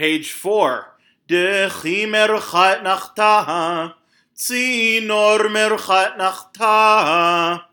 Page 4. Dechi merchat nachta, tzinor merchat nachta.